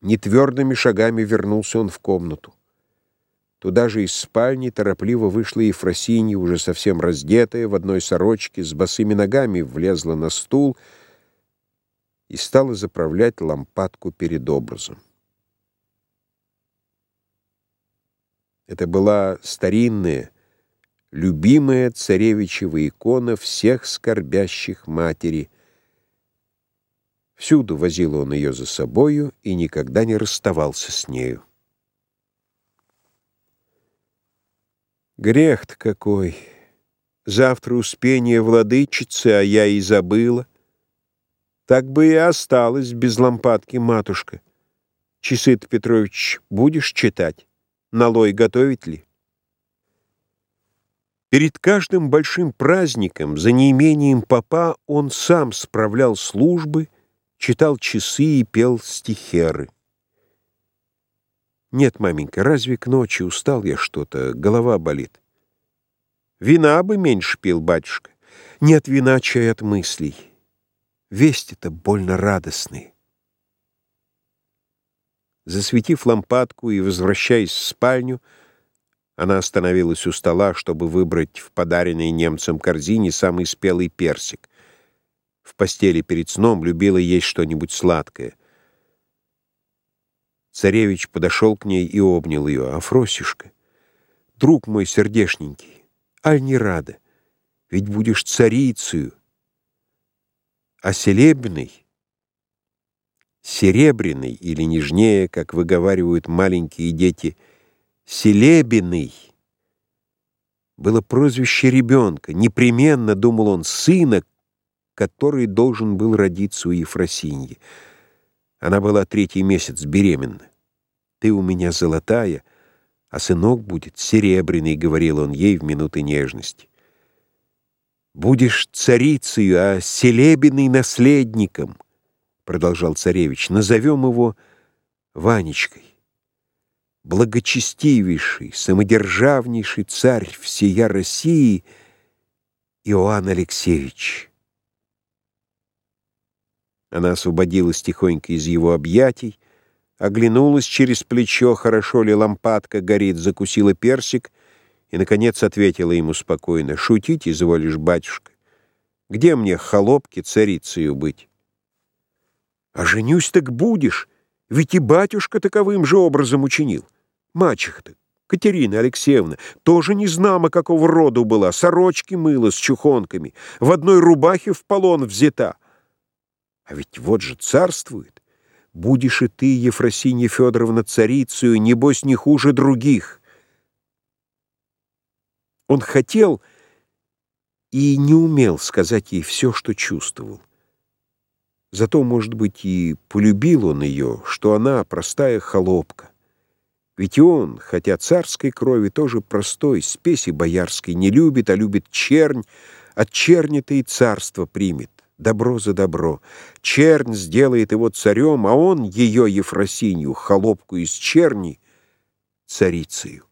Нетвердыми шагами вернулся он в комнату. Туда же из спальни торопливо вышла Ефросинья, уже совсем раздетая, в одной сорочке, с босыми ногами влезла на стул и стала заправлять лампадку перед образом. Это была старинная, любимая царевичева икона всех скорбящих матери — Всюду возил он ее за собою и никогда не расставался с нею. Грех-то какой! Завтра успение владычицы, а я и забыла. Так бы и осталась без лампадки, матушка. Часы-то, Петрович, будешь читать? Налой готовить ли? Перед каждым большим праздником, за неимением папа, он сам справлял службы, читал часы и пел стихеры. Нет, маменька, разве к ночи устал я что-то, голова болит? Вина бы меньше пил, батюшка. Нет вина, чай от мыслей. Вести-то больно радостные. Засветив лампадку и возвращаясь в спальню, она остановилась у стола, чтобы выбрать в подаренной немцам корзине самый спелый персик в постели перед сном любила есть что-нибудь сладкое. Царевич подошел к ней и обнял ее. «Афросишка, друг мой сердешненький, аль не рада, ведь будешь царицею, а селебный, серебряный или нежнее, как выговаривают маленькие дети, селебиный» было прозвище ребенка. Непременно, думал он, сына, который должен был родиться у Ефросиньи. Она была третий месяц беременна. «Ты у меня золотая, а сынок будет серебряный», — говорил он ей в минуты нежности. «Будешь царицей, а селебиной наследником», — продолжал царевич. «Назовем его Ванечкой. Благочестивейший, самодержавнейший царь всея России Иоанн Алексеевич». Она освободилась тихонько из его объятий, оглянулась через плечо, хорошо ли лампадка горит, закусила персик и, наконец, ответила ему спокойно, «Шутить изволишь, батюшка? Где мне, холопки, царицею быть?» «А женюсь так будешь, ведь и батюшка таковым же образом учинил. Мачеха-то, Катерина Алексеевна, тоже не знамо, какого роду была, сорочки мыла с чухонками, в одной рубахе в полон взята». А ведь вот же царствует. Будешь и ты, Ефросинья Федоровна, царицею, небось, не хуже других. Он хотел и не умел сказать ей все, что чувствовал. Зато, может быть, и полюбил он ее, что она простая холопка. Ведь он, хотя царской крови, тоже простой, спеси боярской не любит, а любит чернь, от черни-то и царство примет добро за добро. Чернь сделает его царем, а он, ее Ефросинью, холопку из черни, царицею.